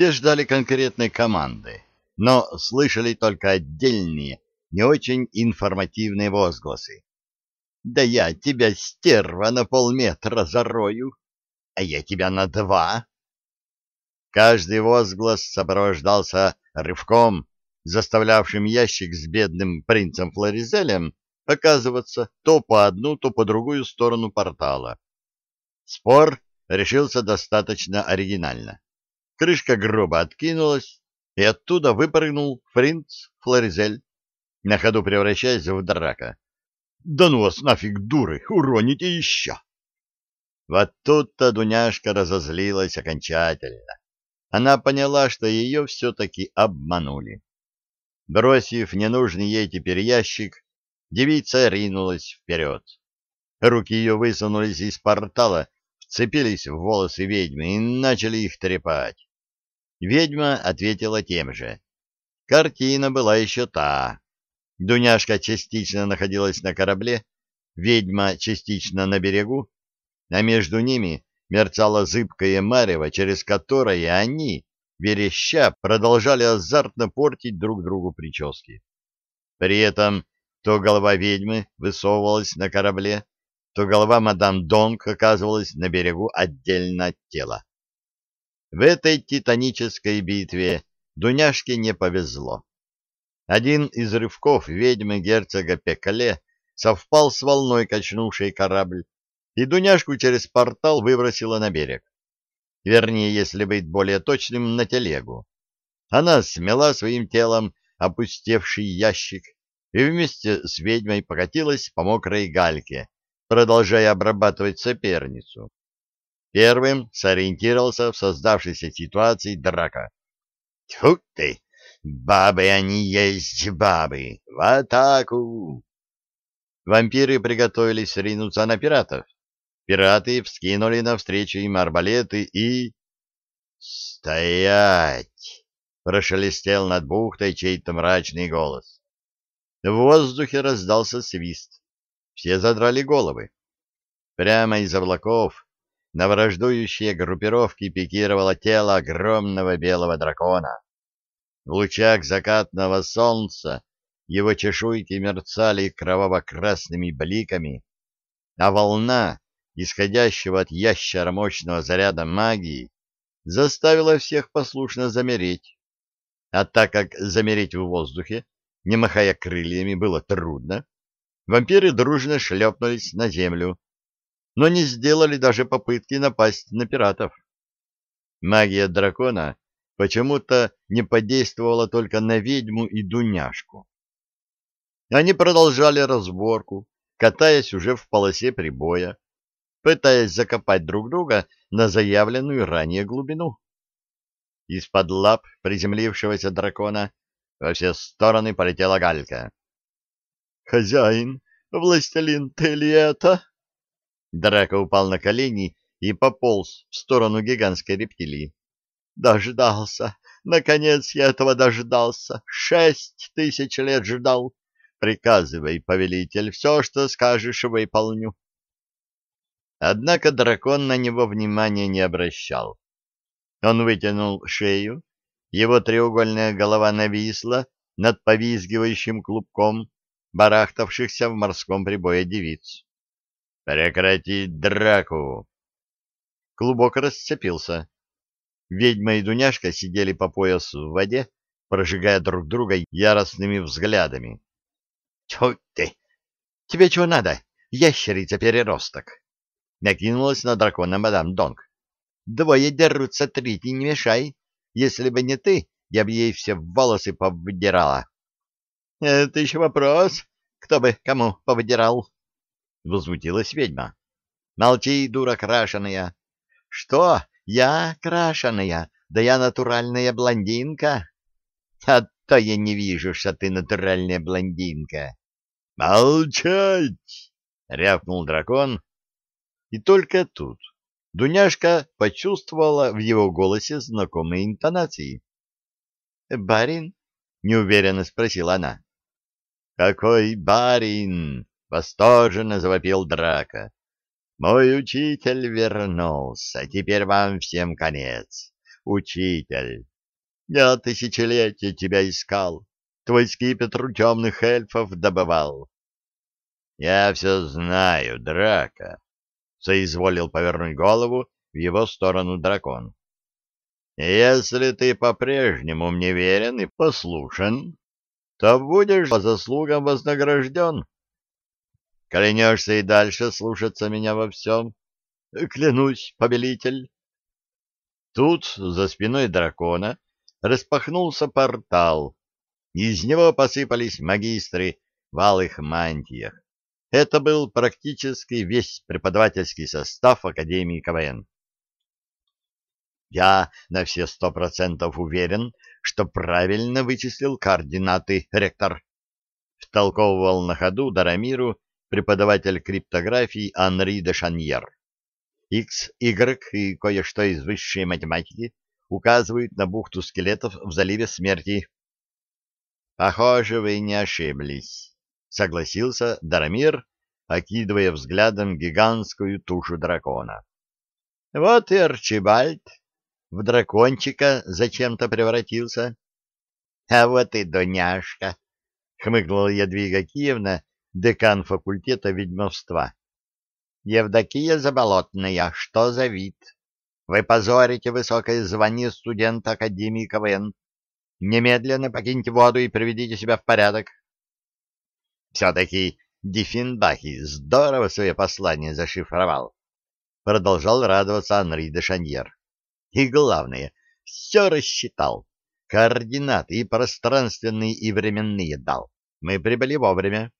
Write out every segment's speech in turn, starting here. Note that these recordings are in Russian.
Все ждали конкретной команды, но слышали только отдельные, не очень информативные возгласы. «Да я тебя, стерва, на полметра зарою, а я тебя на два!» Каждый возглас сопровождался рывком, заставлявшим ящик с бедным принцем Флоризелем оказываться то по одну, то по другую сторону портала. Спор решился достаточно оригинально. Крышка гроба откинулась, и оттуда выпрыгнул принц Флоризель, на ходу превращаясь в драка. «Да ну вас нафиг, дуры, уроните еще!» Вот тут-то Дуняшка разозлилась окончательно. Она поняла, что ее все-таки обманули. Бросив ненужный ей теперь ящик, девица ринулась вперед. Руки ее высунулись из портала, вцепились в волосы ведьмы и начали их трепать. Ведьма ответила тем же. Картина была еще та. Дуняшка частично находилась на корабле, ведьма частично на берегу, а между ними мерцало зыбкое марево, через которое они, вереща, продолжали азартно портить друг другу прически. При этом то голова ведьмы высовывалась на корабле, то голова мадам Донг оказывалась на берегу отдельно от тела. В этой титанической битве Дуняшке не повезло. Один из рывков ведьмы герцога Пекале совпал с волной, качнувшей корабль, и Дуняшку через портал выбросила на берег. Вернее, если быть более точным, на телегу. Она смела своим телом опустевший ящик и вместе с ведьмой покатилась по мокрой гальке, продолжая обрабатывать соперницу. Первым сориентировался в создавшейся ситуации драка. «Тьфу ты! Бабы они есть бабы! В атаку!» Вампиры приготовились ринуться на пиратов. Пираты вскинули навстречу им арбалеты и... «Стоять!» — прошелестел над бухтой чей-то мрачный голос. В воздухе раздался свист. Все задрали головы. Прямо из облаков на враждующие группировки пикировало тело огромного белого дракона. В лучах закатного солнца его чешуйки мерцали кроваво-красными бликами, а волна, исходящего от ящера мощного заряда магии, заставила всех послушно замереть. А так как замереть в воздухе, не махая крыльями, было трудно, вампиры дружно шлепнулись на землю, но не сделали даже попытки напасть на пиратов. Магия дракона почему-то не подействовала только на ведьму и Дуняшку. Они продолжали разборку, катаясь уже в полосе прибоя, пытаясь закопать друг друга на заявленную ранее глубину. Из-под лап приземлившегося дракона во все стороны полетела галька. «Хозяин, властелин, ты ли это?» Драко упал на колени и пополз в сторону гигантской рептилии. «Дождался! Наконец я этого дождался! Шесть тысяч лет ждал! Приказывай, повелитель, все, что скажешь, выполню!» Однако дракон на него внимания не обращал. Он вытянул шею, его треугольная голова нависла над повизгивающим клубком барахтавшихся в морском прибое девиц. Прекратить драку! Клубок расцепился. Ведьма и Дуняшка сидели по пояс в воде, прожигая друг друга яростными взглядами. — Тьфу ты! Тебе чего надо, ящерица-переросток? Накинулась на дракона мадам Донг. — Двое дерутся, третий не мешай. Если бы не ты, я бы ей все волосы повыдирала. — Это еще вопрос, кто бы кому повыдирал. — возмутилась ведьма. — Молчи, дура крашеная. — Что? Я крашеная? Да я натуральная блондинка. — А то я не вижу, что ты натуральная блондинка. — Молчать! — рявкнул дракон. И только тут Дуняшка почувствовала в его голосе знакомые интонации. — Барин? — неуверенно спросила она. — Какой барин? Восторженно завопил драка. Мой учитель вернулся, теперь вам всем конец. Учитель, Я тысячелетия тебя искал, твой скипетр у темных эльфов добывал. Я все знаю, драка, — соизволил повернуть голову в его сторону дракон. Если ты по-прежнему мне верен и послушен, то будешь по заслугам вознагражден. Клянешься и дальше слушаться меня во всем? Клянусь, повелитель. Тут за спиной дракона распахнулся портал. Из него посыпались магистры в алых мантиях. Это был практически весь преподавательский состав Академии КВН. Я на все сто процентов уверен, что правильно вычислил координаты, ректор. Втолковывал на ходу Дарамиру преподаватель криптографии Анри де Шаньер. X, Y и кое-что из высшей математики указывают на бухту скелетов в заливе смерти. Похоже, вы не ошиблись, согласился Дарамир, окидывая взглядом гигантскую тушу дракона. Вот и Арчибальд в дракончика зачем-то превратился. А вот и Доняшка, хмыкнула Ядвига Киевна, декан факультета ведьмовства. Евдокия Заболотная, что за вид? Вы позорите высокое звание студента Академии КВН. Немедленно покиньте воду и приведите себя в порядок. Все-таки Диффенбахи здорово свое послание зашифровал. Продолжал радоваться Анри де Шаньер. И главное, все рассчитал. Координаты и пространственные, и временные дал. Мы прибыли вовремя.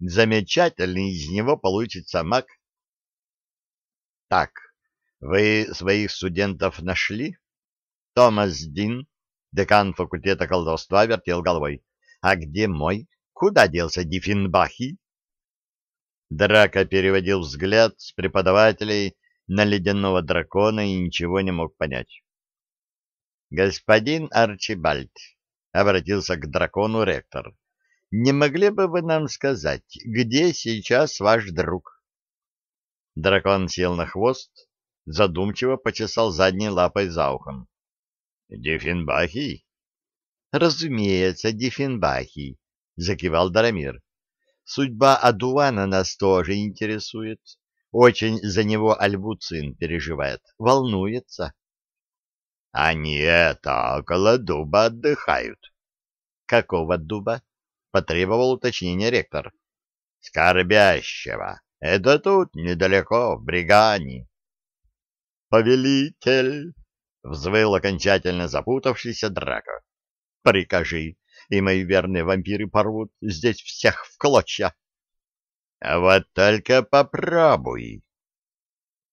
Замечательный из него получится маг. Так, вы своих студентов нашли? Томас Дин, декан факультета колдовства, вертел головой. А где мой? Куда делся Диффенбахи? Драка переводил взгляд с преподавателей на ледяного дракона и ничего не мог понять. «Господин Арчибальд», — обратился к дракону ректор, — «не могли бы вы нам сказать, где сейчас ваш друг?» Дракон сел на хвост, задумчиво почесал задней лапой за ухом. «Диффенбахий?» «Разумеется, Диффенбахий», — закивал Дарамир. «Судьба Адуана нас тоже интересует. Очень за него Альбуцин переживает, волнуется». «Они это, около дуба отдыхают». «Какого дуба?» — потребовал уточнения ректор. «Скорбящего». Это тут, недалеко, в Бригане. «Повелитель!» — взвыл окончательно запутавшийся драка. «Прикажи, и мои верные вампиры порвут здесь всех в клочья». «А вот только попробуй!»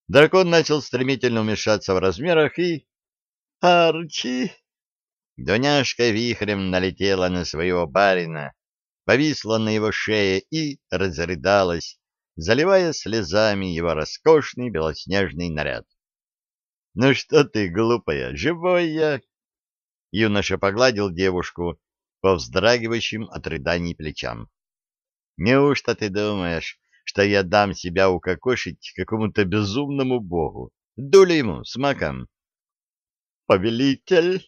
Дракон начал стремительно уменьшаться в размерах и... «Арчи!» Дуняшка вихрем налетела на своего барина, повисла на его шее и разрыдалась, заливая слезами его роскошный белоснежный наряд. — Ну что ты, глупая, живой я? Юноша погладил девушку по вздрагивающим от рыданий плечам. — Неужто ты думаешь, что я дам себя укокошить какому-то безумному богу? Дули ему с маком. — Повелитель!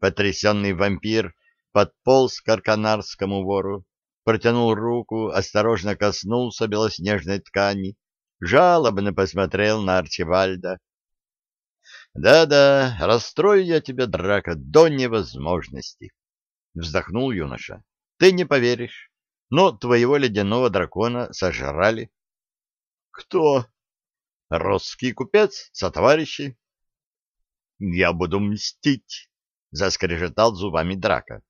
Потрясенный вампир подполз к арканарскому вору протянул руку, осторожно коснулся белоснежной ткани, жалобно посмотрел на Арчибальда. «Да-да, расстрою я тебя, драка, до невозможности!» — вздохнул юноша. «Ты не поверишь, но твоего ледяного дракона сожрали». «Кто?» «Русский купец, сотоварищи». «Я буду мстить!» — заскрежетал зубами драка.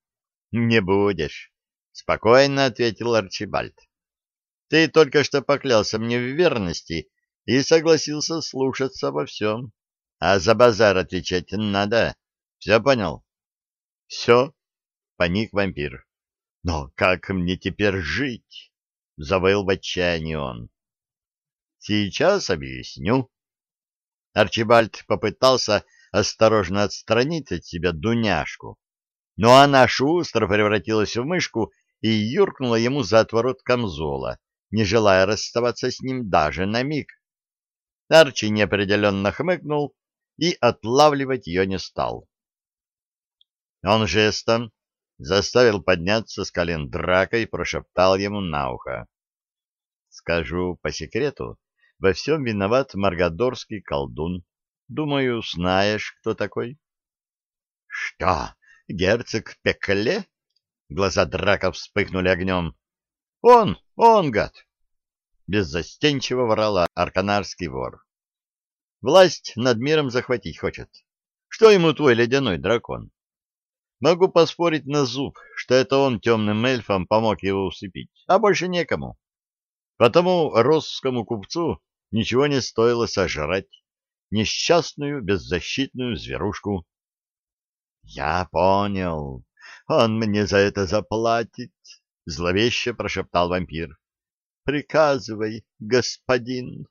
«Не будешь. — спокойно ответил Арчибальд. — Ты только что поклялся мне в верности и согласился слушаться во всем. А за базар отвечать надо. Все понял? — Все, — паник вампир. — Но как мне теперь жить? — завыл в отчаянии он. — Сейчас объясню. Арчибальд попытался осторожно отстранить от себя Дуняшку, но она шустро превратилась в мышку и юркнула ему за отворот камзола, не желая расставаться с ним даже на миг. Арчи неопределенно хмыкнул и отлавливать ее не стал. Он жестом заставил подняться с колен драка и прошептал ему на ухо. Скажу по секрету, во всем виноват маргадорский колдун. Думаю, знаешь, кто такой? — Что, герцог Пекле? Глаза драка вспыхнули огнем. — Он, он, гад! Беззастенчиво врала арканарский вор. Власть над миром захватить хочет. Что ему твой ледяной дракон? Могу поспорить на зуб, что это он темным эльфам помог его усыпить, а больше некому. Потому росскому купцу ничего не стоило сожрать несчастную беззащитную зверушку. — Я понял. Он мне за это заплатит, — зловеще прошептал вампир. — Приказывай, господин.